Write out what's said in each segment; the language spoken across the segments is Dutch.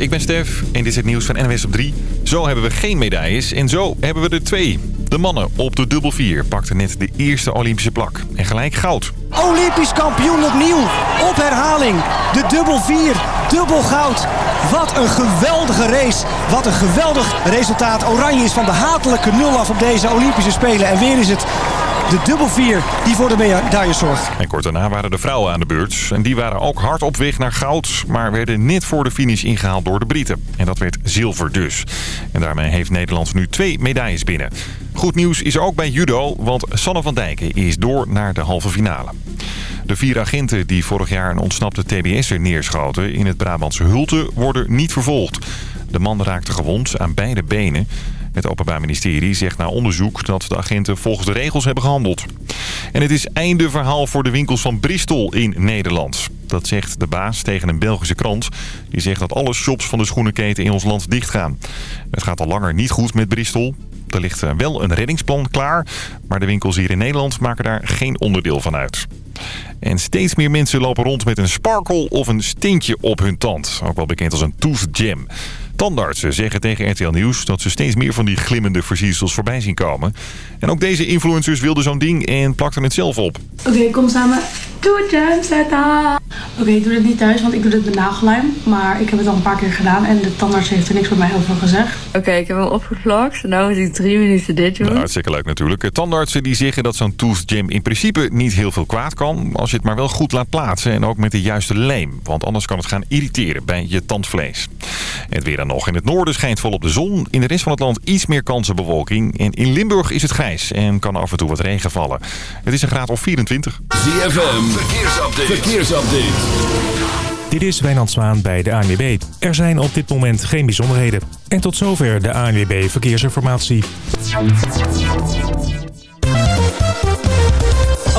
ik ben Stef en dit is het nieuws van NWS op 3. Zo hebben we geen medailles en zo hebben we er twee. De mannen op de dubbel 4 pakten net de eerste Olympische plak en gelijk goud. Olympisch kampioen opnieuw. Op herhaling. De dubbel 4. Dubbel goud. Wat een geweldige race. Wat een geweldig resultaat. Oranje is van de hatelijke nul af op deze Olympische Spelen. En weer is het de dubbel 4 die voor de medailles zorgt. En kort daarna waren de vrouwen aan de beurt. En die waren ook hard op weg naar goud, maar werden net voor de finish ingehaald door de Britten. En dat werd zilver dus. En daarmee heeft Nederland nu twee medailles binnen. Goed nieuws is ook bij judo, want Sanne van Dijken is door naar de halve finale. De vier agenten die vorig jaar een ontsnapte TBS'er neerschoten in het Brabantse Hulte worden niet vervolgd. De man raakte gewond aan beide benen. Het Openbaar Ministerie zegt na onderzoek dat de agenten volgens de regels hebben gehandeld. En het is einde verhaal voor de winkels van Bristol in Nederland. Dat zegt de baas tegen een Belgische krant. Die zegt dat alle shops van de schoenenketen in ons land dichtgaan. Het gaat al langer niet goed met Bristol. Er ligt eh, wel een reddingsplan klaar, maar de winkels hier in Nederland maken daar geen onderdeel van uit. En steeds meer mensen lopen rond met een sparkle of een steentje op hun tand. Ook wel bekend als een tooth jam. Tandartsen zeggen tegen RTL Nieuws dat ze steeds meer van die glimmende versiersels voorbij zien komen. En ook deze influencers wilden zo'n ding en plakten het zelf op. Oké, kom samen. Doe het zetten. Oké, ik doe dit niet thuis, want ik doe dit met nagellijm. Maar ik heb het al een paar keer gedaan en de tandarts heeft er niks bij mij over gezegd. Oké, ik heb hem opgevlogd. Nou moet ik drie minuten dit doen. Nou, hartstikke leuk natuurlijk. Tandartsen die zeggen dat zo'n tooth jam in principe niet heel veel kwaad kan... als je het maar wel goed laat plaatsen en ook met de juiste leem. Want anders kan het gaan irriteren bij je tandvlees. Het weer dan nog. In het noorden schijnt volop de zon. In de rest van het land iets meer kansenbewolking. En in Limburg is het grijs en kan af en toe wat regen vallen. Het is een graad of 24. ZFM, verkeersupdate. verkeersupdate. Dit is Wijnand Zwaan bij de ANWB. Er zijn op dit moment geen bijzonderheden. En tot zover de ANWB Verkeersinformatie.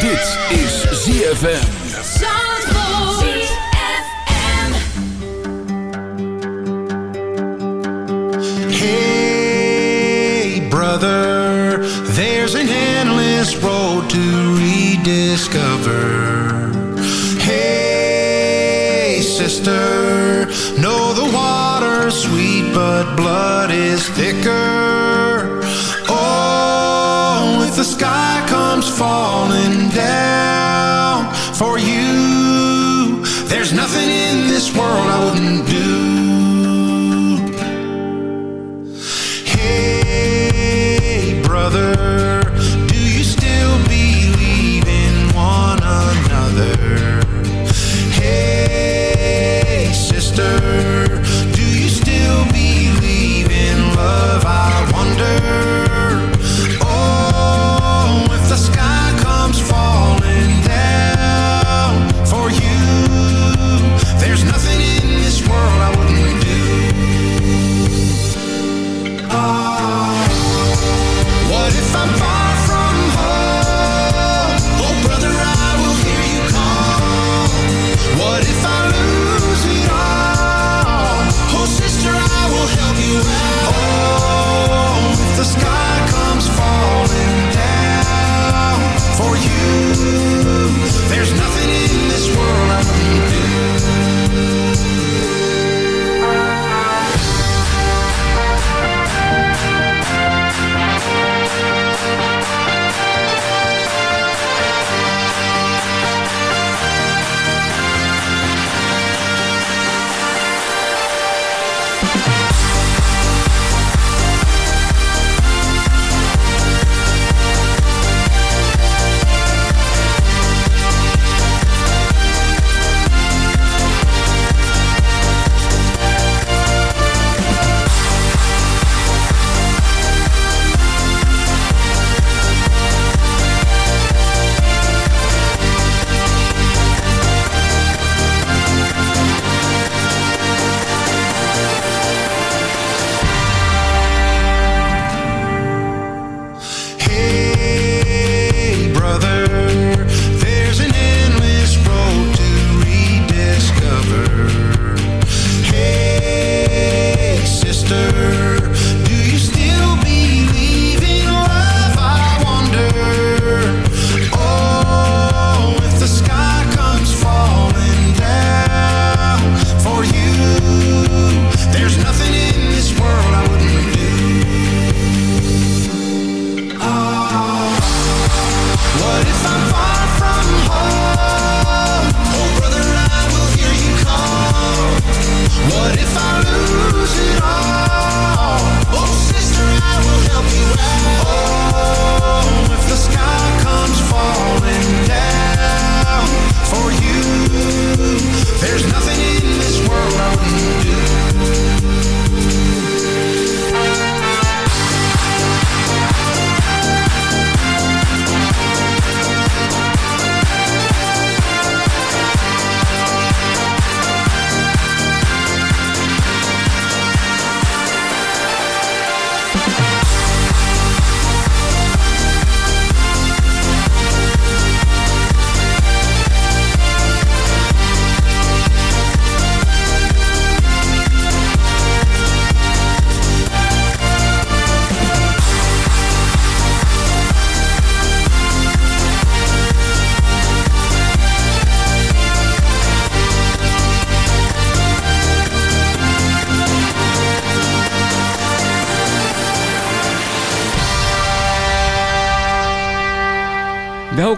Dit is ZFM. Hey, brother, there's an endless road to rediscover. Hey, sister, know the water's sweet, but blood is thicker. Falling down for you, there's nothing in this world I wouldn't do.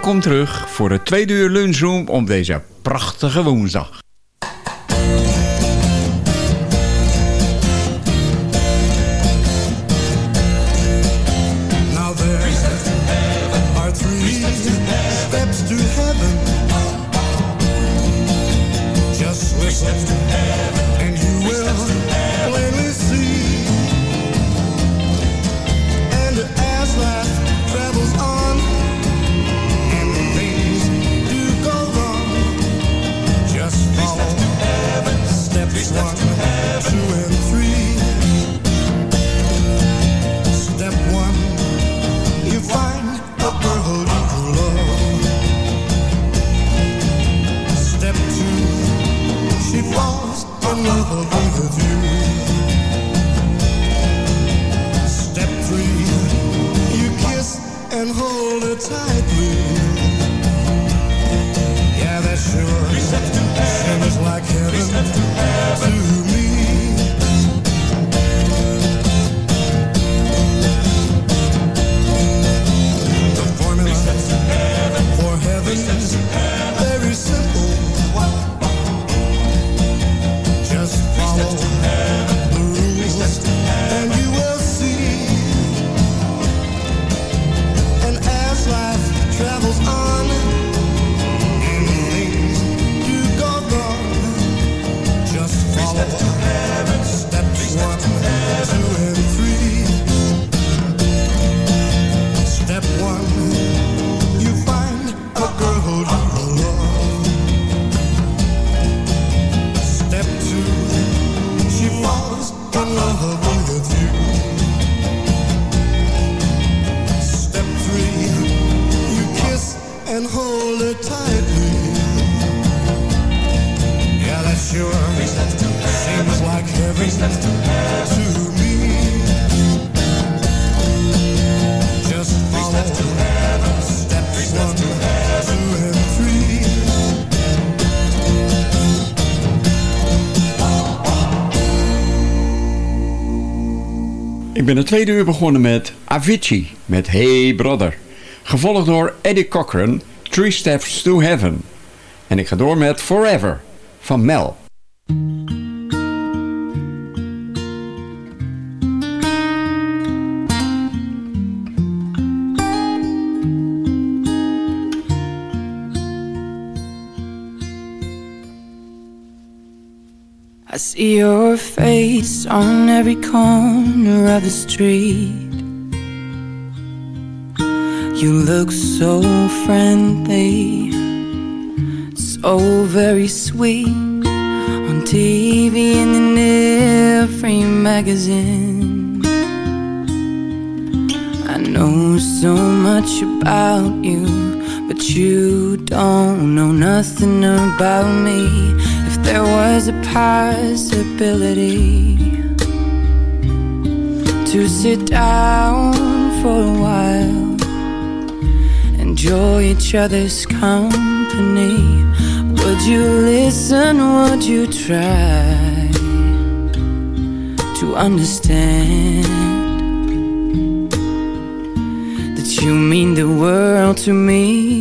Welkom terug voor het tweede uur lunchroom op deze prachtige woensdag. Ben het tweede uur begonnen met Avicii met Hey Brother. Gevolgd door Eddie Cochran, Three Steps to Heaven. En ik ga door met Forever van Mel. See your face on every corner of the street. You look so friendly, so very sweet. On TV and in every magazine. I know so much about you, but you don't know nothing about me. There was a possibility to sit down for a while, enjoy each other's company, would you listen? Would you try to understand that you mean the world to me?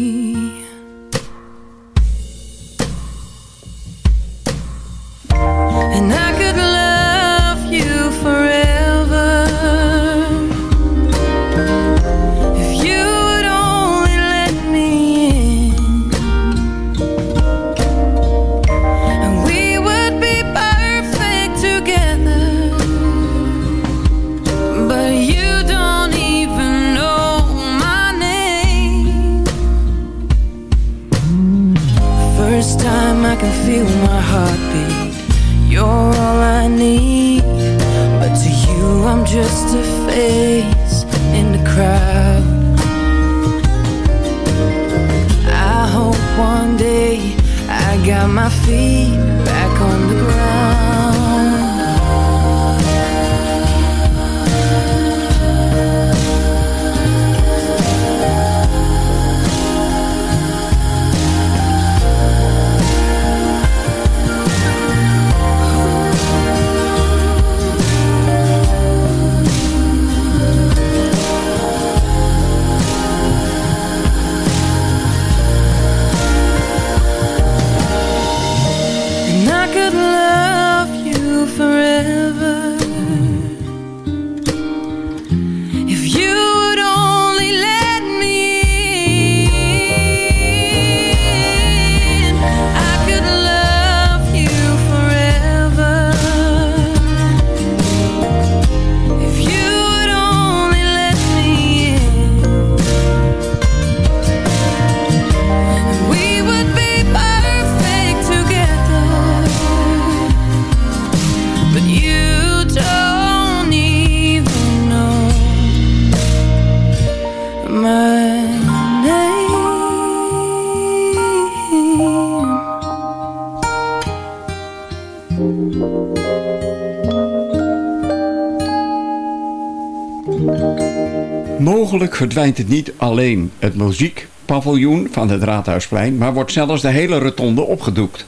Verdwijnt het niet alleen het muziekpaviljoen van het Raadhuisplein, maar wordt zelfs de hele rotonde opgedoekt.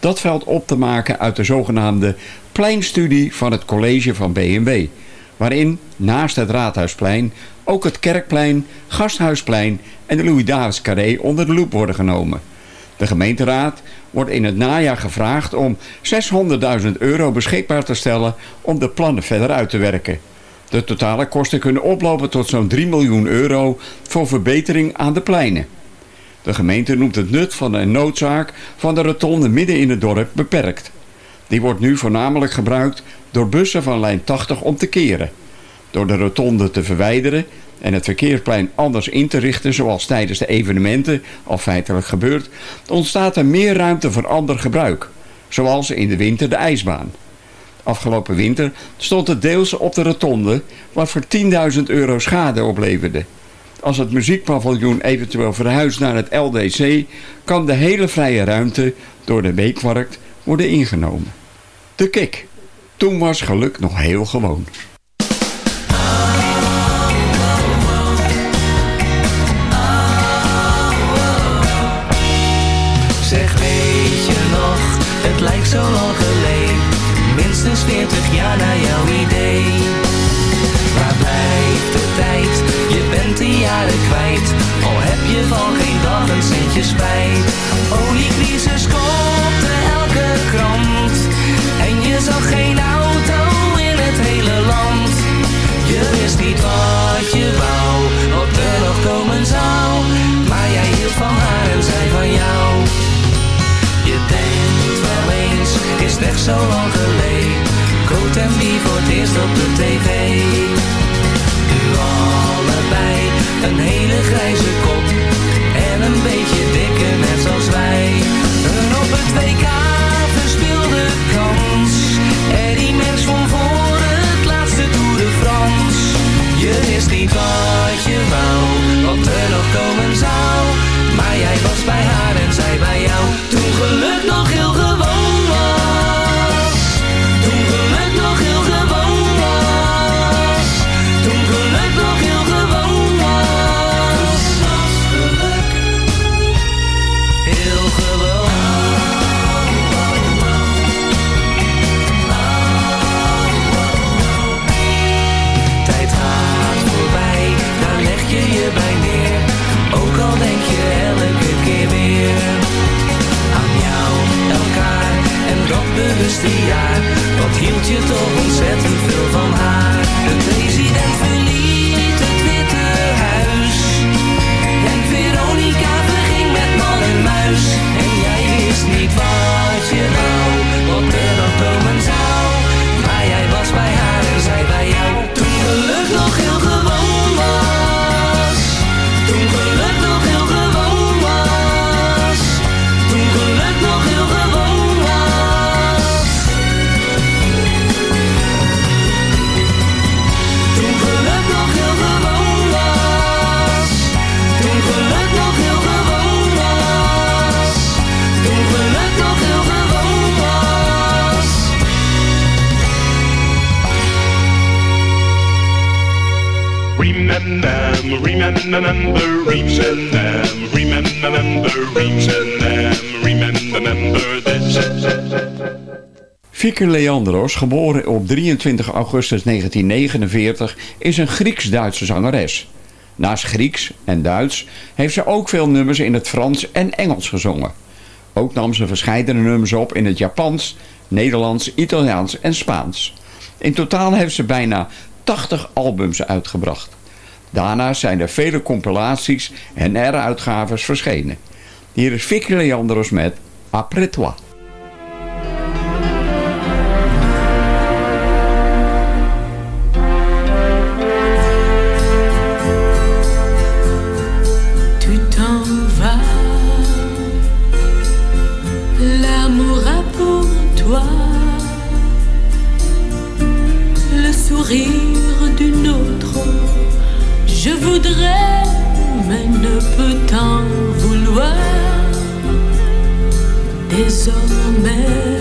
Dat valt op te maken uit de zogenaamde pleinstudie van het college van B&W, waarin naast het Raadhuisplein ook het Kerkplein, Gasthuisplein en de Louis-Davids Carré onder de loep worden genomen. De gemeenteraad wordt in het najaar gevraagd om 600.000 euro beschikbaar te stellen om de plannen verder uit te werken. De totale kosten kunnen oplopen tot zo'n 3 miljoen euro voor verbetering aan de pleinen. De gemeente noemt het nut van de noodzaak van de rotonde midden in het dorp beperkt. Die wordt nu voornamelijk gebruikt door bussen van lijn 80 om te keren. Door de rotonde te verwijderen en het verkeersplein anders in te richten zoals tijdens de evenementen al feitelijk gebeurt, ontstaat er meer ruimte voor ander gebruik, zoals in de winter de ijsbaan. Afgelopen winter stond het deels op de rotonde, wat voor 10.000 euro schade opleverde. Als het muziekpaviljoen eventueel verhuist naar het LDC, kan de hele vrije ruimte door de weekmarkt worden ingenomen. De kik. Toen was geluk nog heel gewoon. Centje spijt Oliecrisis kopte elke krant En je zag geen auto in het hele land Je wist niet wat je wou, wat er nog komen zou Maar jij hield van haar en zij van jou je denkt wel eens, is echt zo lang geleden. Coat en wie voor het eerst op de tv. Nu allebei een hele grijze kop. En een beetje nog komen zou. Maar jij was bij haar en zij bij jou. Toen geluk nog jaar. Wat hield je toch ontzettend veel van haar? De president verliet het Witte Huis. En Veronica verging met man en muis. En jij wist niet wat Fieke Leandros, geboren op 23 augustus 1949, is een Grieks-Duitse zangeres. Naast Grieks en Duits heeft ze ook veel nummers in het Frans en Engels gezongen. Ook nam ze verschillende nummers op in het Japans, Nederlands, Italiaans en Spaans. In totaal heeft ze bijna 80 albums uitgebracht. Daarnaast zijn er vele compilaties en heruitgaves verschenen. Hier is Fieke Leandros met Après toi. is a man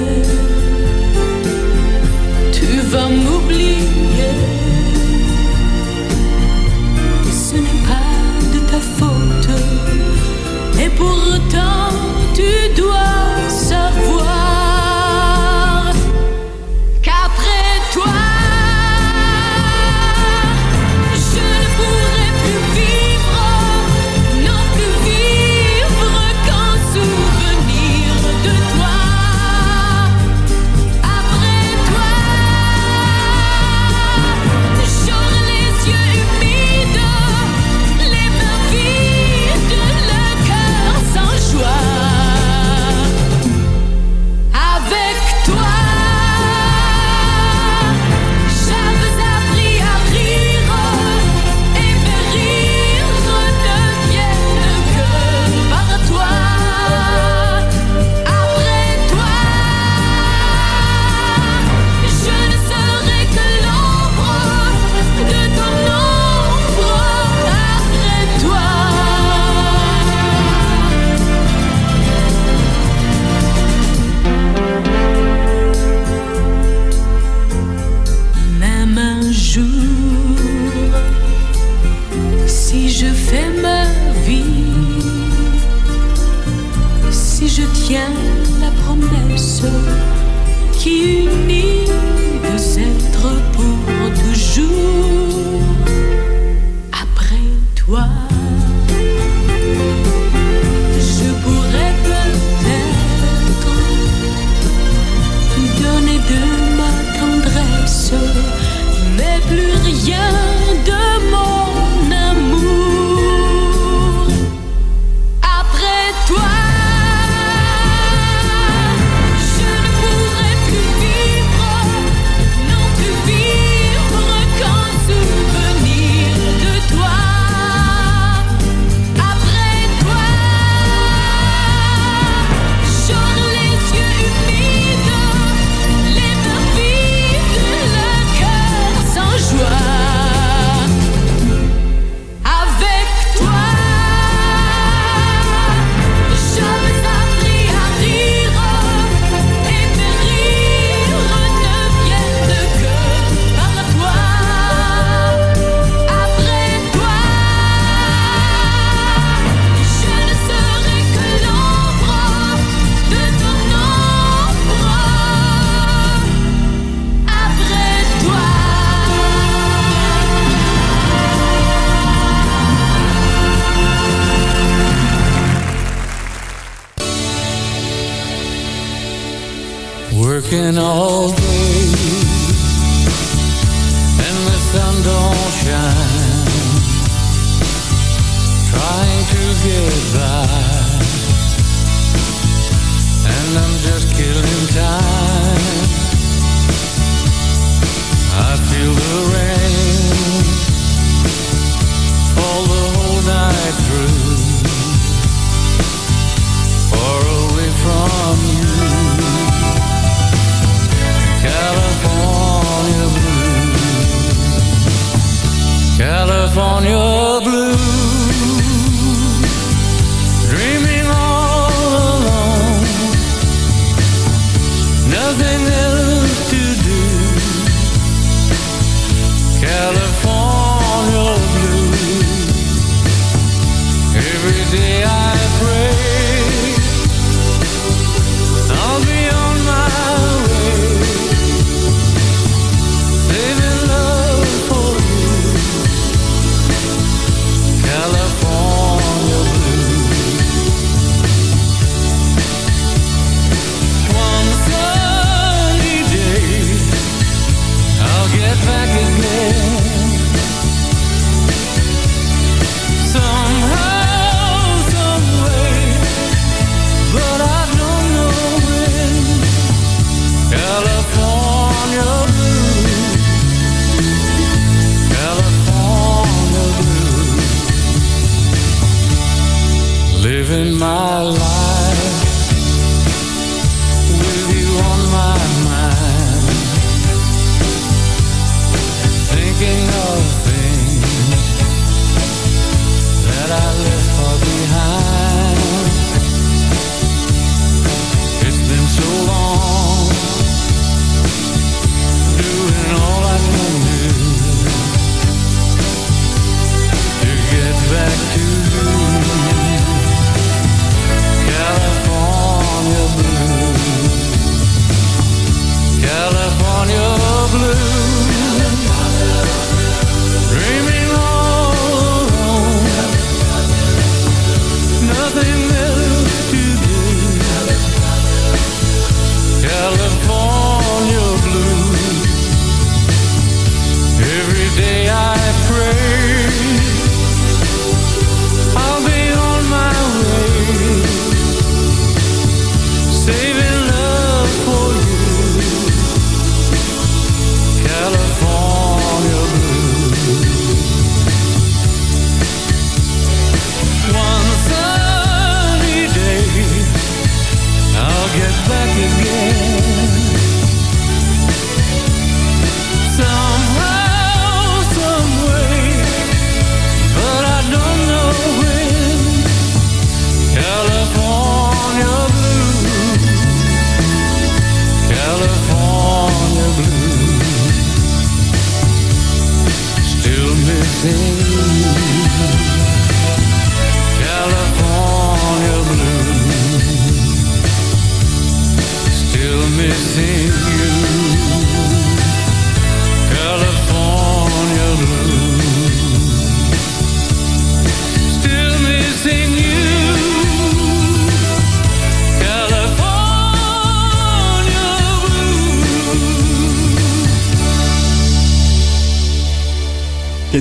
every day I pray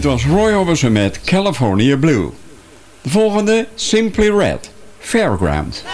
Dit was Roy Orbison met California Blue. De volgende, Simply Red, Fairground.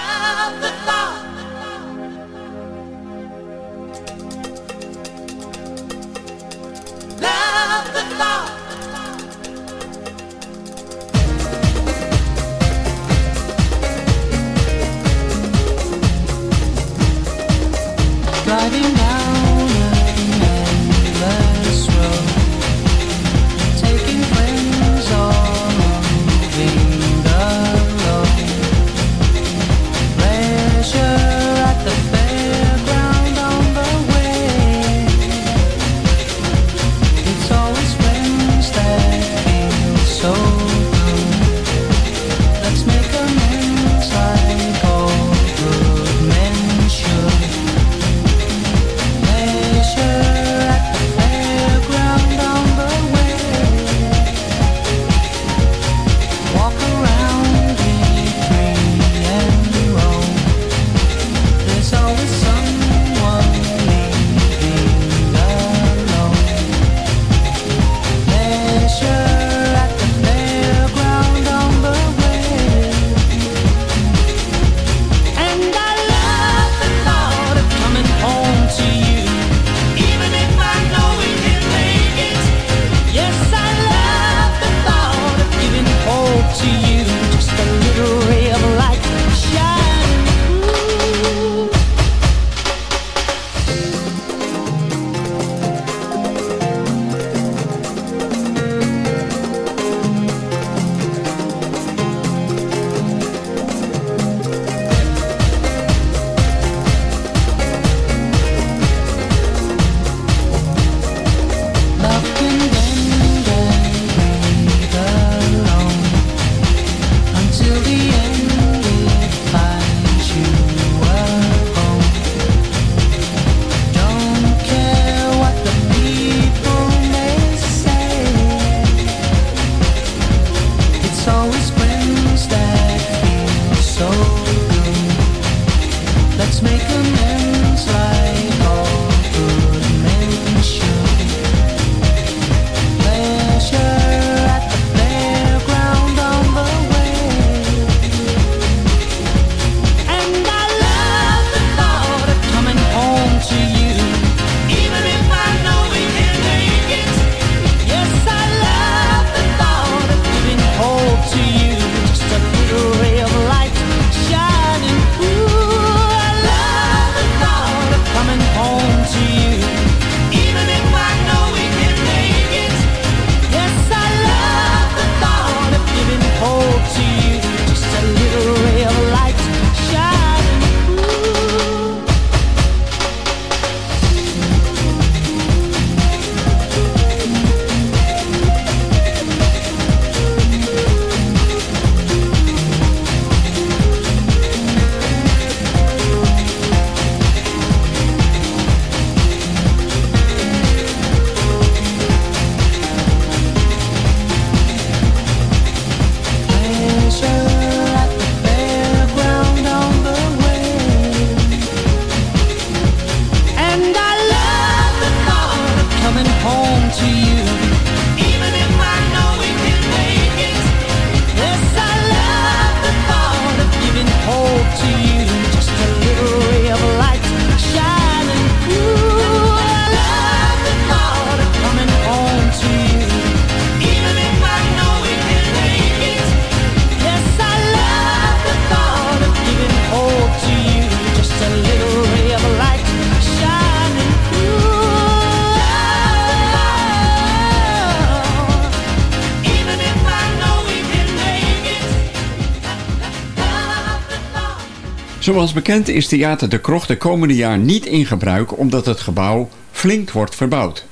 Zoals bekend is Theater de Krocht de komende jaar niet in gebruik omdat het gebouw flink wordt verbouwd.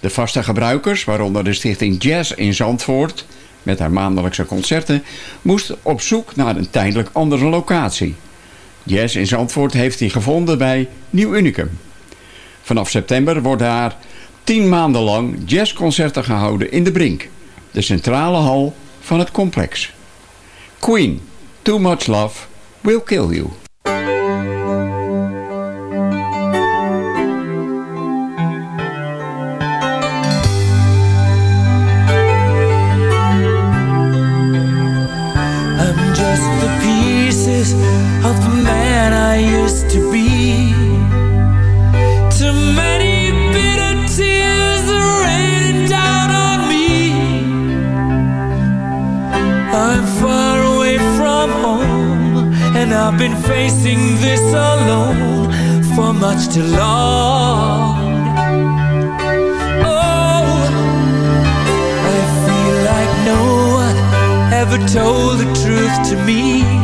De vaste gebruikers, waaronder de stichting Jazz in Zandvoort, met haar maandelijkse concerten, moest op zoek naar een tijdelijk andere locatie. Jazz in Zandvoort heeft die gevonden bij Nieuw Unicum. Vanaf september worden daar tien maanden lang jazzconcerten gehouden in de Brink, de centrale hal van het complex. Queen, Too Much Love Will Kill You. I used to be. Too many bitter tears are raining down on me. I'm far away from home, and I've been facing this alone for much too long. Oh, I feel like no one ever told the truth to me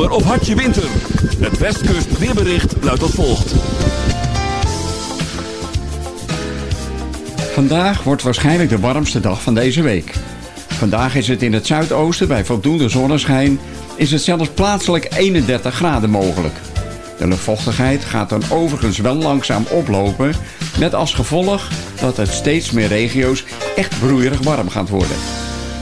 Zomer of hartje winter. Het Westkust weerbericht luidt als volgt. Vandaag wordt waarschijnlijk de warmste dag van deze week. Vandaag is het in het zuidoosten bij voldoende zonneschijn... is het zelfs plaatselijk 31 graden mogelijk. De luchtvochtigheid gaat dan overigens wel langzaam oplopen... met als gevolg dat het steeds meer regio's echt broeierig warm gaat worden.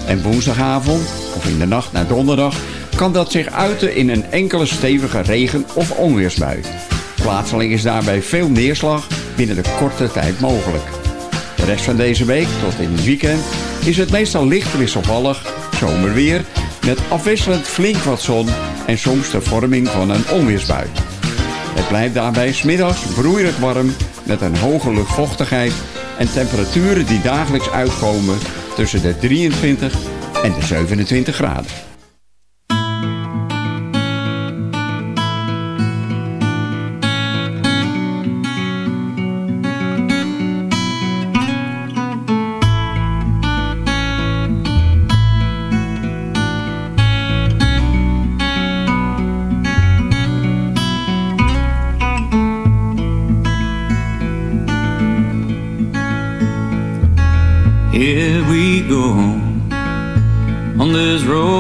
En woensdagavond, of in de nacht naar donderdag... kan dat zich uiten in een enkele stevige regen- of onweersbui. Plaatselijk is daarbij veel neerslag binnen de korte tijd mogelijk. De rest van deze week tot in het weekend is het meestal licht wisselvallig zomerweer met afwisselend flink wat zon en soms de vorming van een onweersbui. Het blijft daarbij smiddags broeierig warm met een hoge luchtvochtigheid en temperaturen die dagelijks uitkomen tussen de 23 en de 27 graden.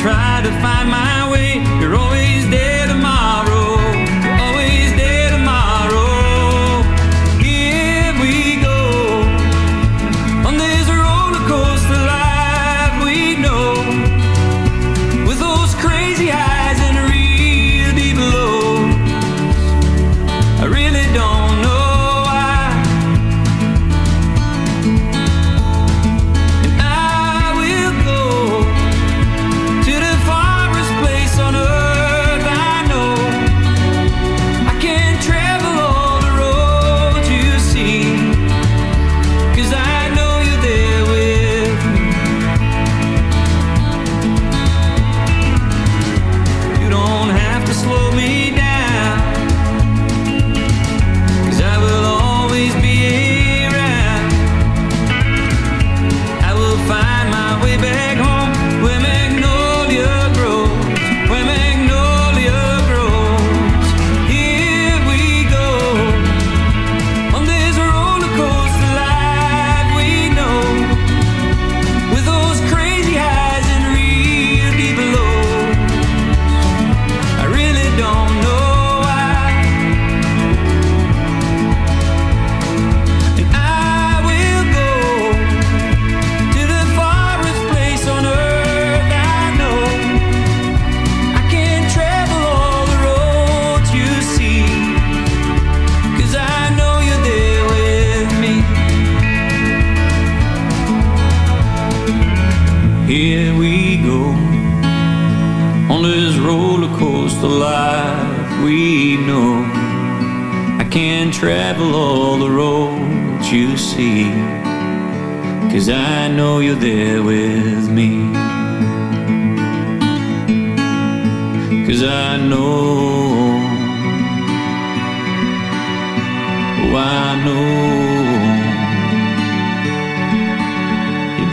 Try to find my way.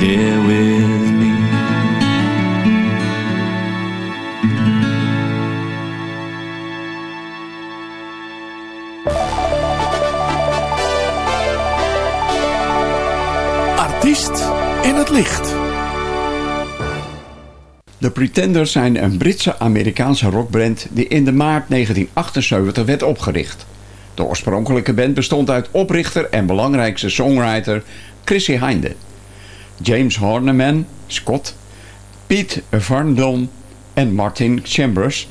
There with me. Artiest in het licht. De Pretenders zijn een Britse-Amerikaanse rockband die in de maart 1978 werd opgericht. De oorspronkelijke band bestond uit oprichter en belangrijkste songwriter Chrissy Hinde, James Horneman, Scott, Pete Varndon en Martin Chambers.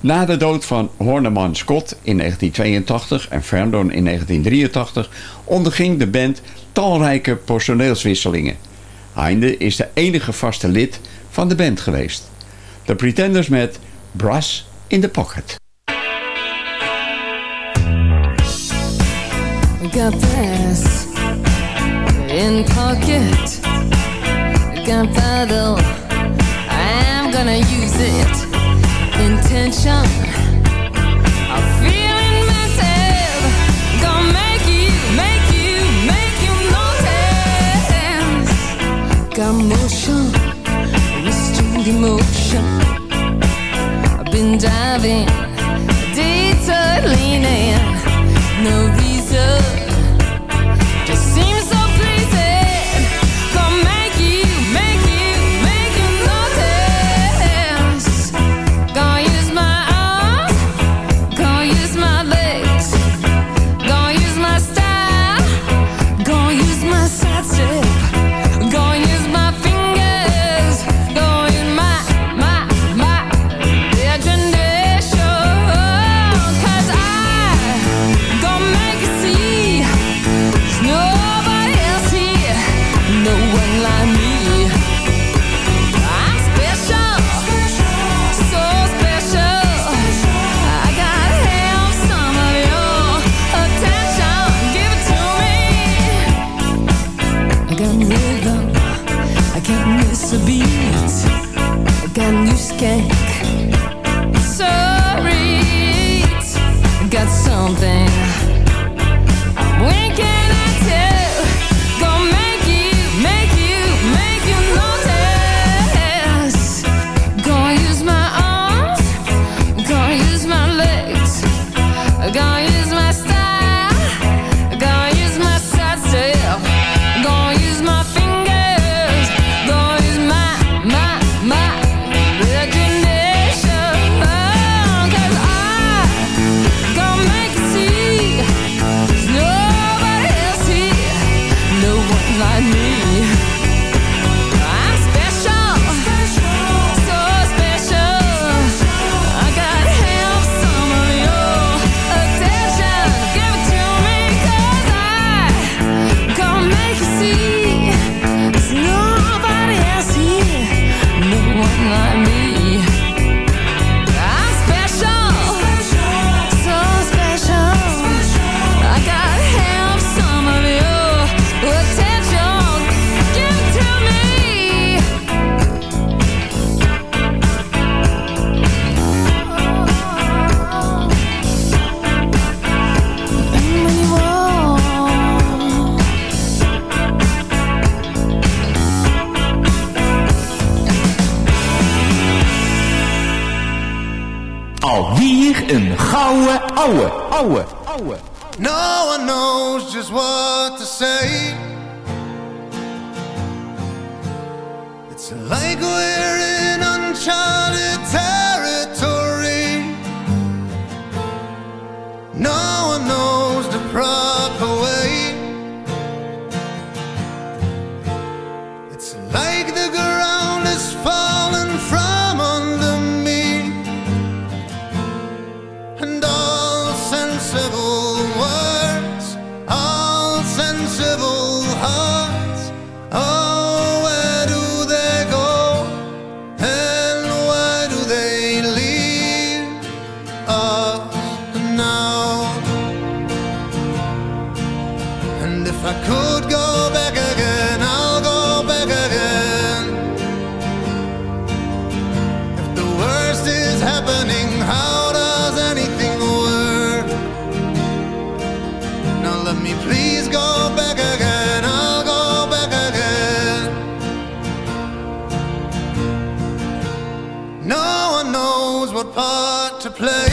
Na de dood van Horneman Scott in 1982 en Verndon in 1983 onderging de band talrijke personeelswisselingen. Hinde is de enige vaste lid van de band geweest. De Pretenders met Brass in the Pocket. Got brass in pocket. gunfire though I am gonna use it. Intention. I'm feeling myself. Gonna make you, make you, make you notice. Got motion. Restrained emotion. I've been diving. een gouden ouwe, ouwe, ouwe. No one knows just what to say. It's like we're in uncharted territory. plug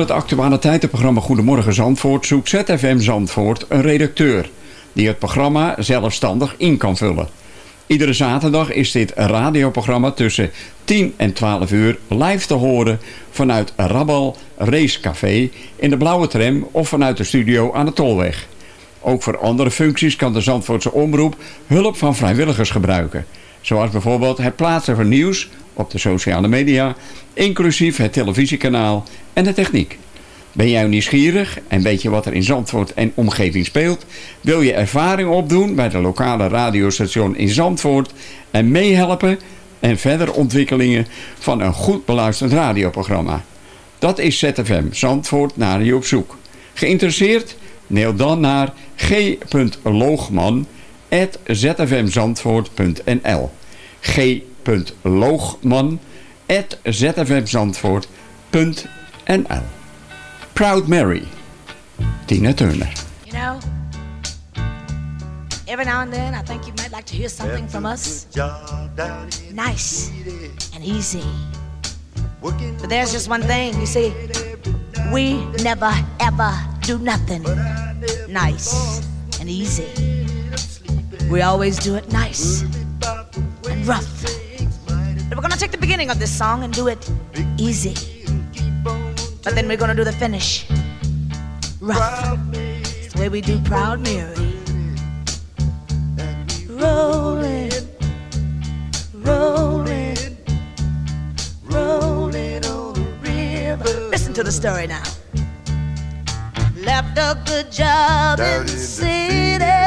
het actualiteitenprogramma Goedemorgen Zandvoort zoekt ZFM Zandvoort een redacteur die het programma zelfstandig in kan vullen. Iedere zaterdag is dit radioprogramma tussen 10 en 12 uur live te horen vanuit Rabbal Racecafé in de Blauwe Tram of vanuit de studio aan de Tolweg. Ook voor andere functies kan de Zandvoortse Omroep hulp van vrijwilligers gebruiken. Zoals bijvoorbeeld het plaatsen van nieuws op de sociale media, inclusief het televisiekanaal en de techniek. Ben jij nieuwsgierig en weet je wat er in Zandvoort en omgeving speelt? Wil je ervaring opdoen bij de lokale radiostation in Zandvoort en meehelpen en verdere ontwikkelingen van een goed beluisterd radioprogramma? Dat is ZFM Zandvoort naar je op zoek. Geïnteresseerd? Mail dan naar g.loogman.zfmzandvoort.nl g.loogman.zfmzandvoort.nl Proud Mary, Tina Turner. You know, every now and then I think you might like to hear something from us. Nice and easy. But there's just one thing, you see, we never ever do nothing nice and easy. We always do it nice and rough. But we're gonna take the beginning of this song and do it easy. But then we're gonna do the finish rough. It's the way we do Proud Mary. Rolling, rolling, rolling on the river. Listen to the story now. Left a good job in the city,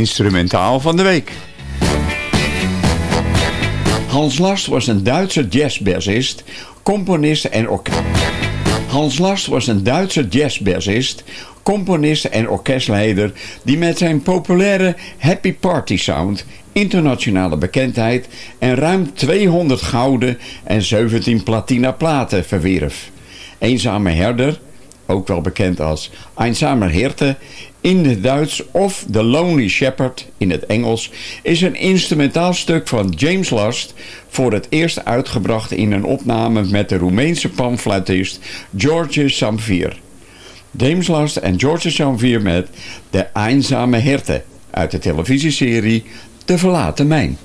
instrumentaal van de week. Hans Last was een Duitse jazzbassist, componist en orkest. Hans Last was een Duitse jazzbassist, componist en orkestleider die met zijn populaire Happy Party Sound internationale bekendheid en ruim 200 gouden en 17 platina platen verwierf. Eenzame herder, ook wel bekend als Einsamer Hirte in het Duits of The Lonely Shepherd in het Engels, is een instrumentaal stuk van James Last voor het eerst uitgebracht in een opname met de Roemeense panfluitist George Samvier. James Last en George Samvier met De Einsame Hirte uit de televisieserie De Verlaten Mijn.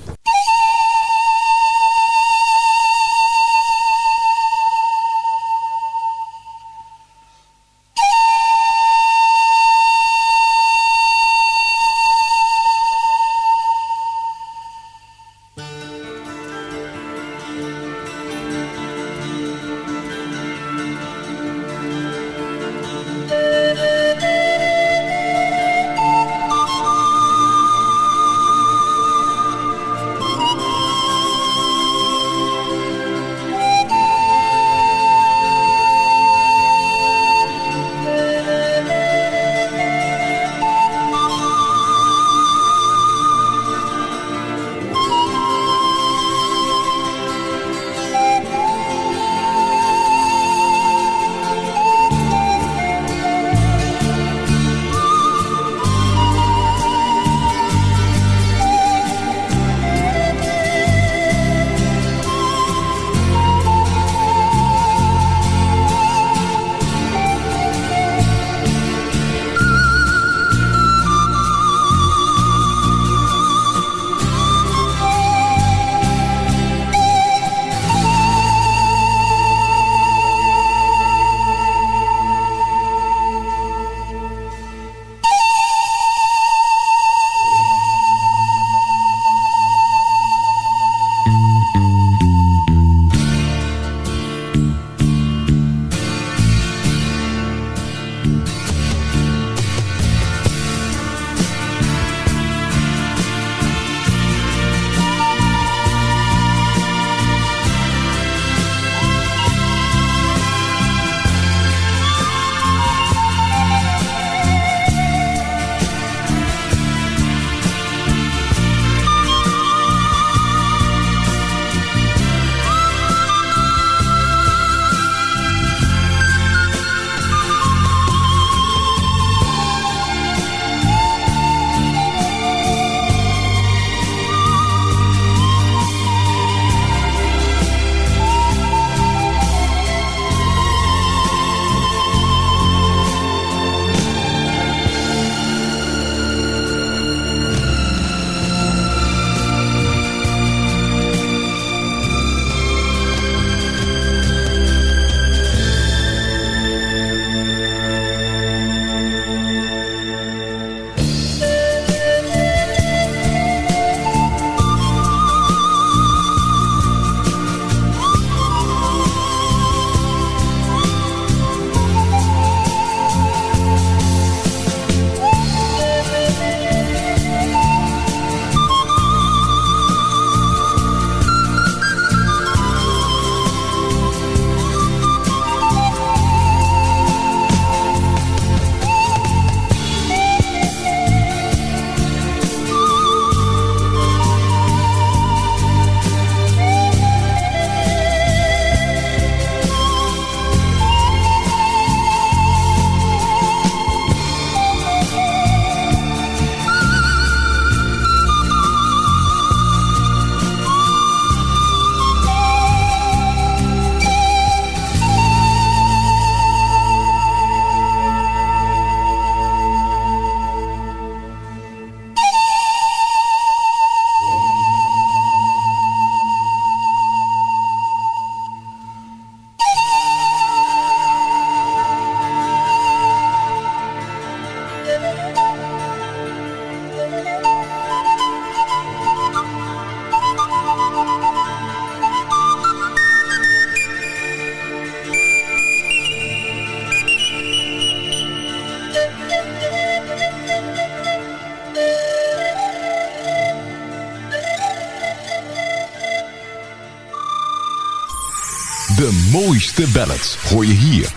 Hoor je hier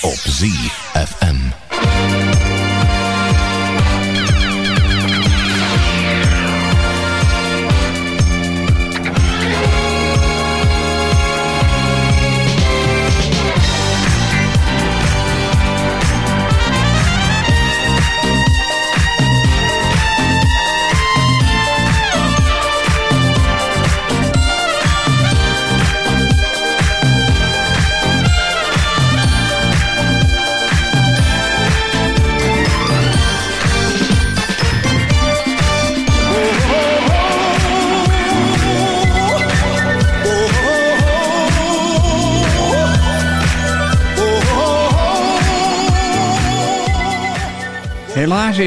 op ZFM.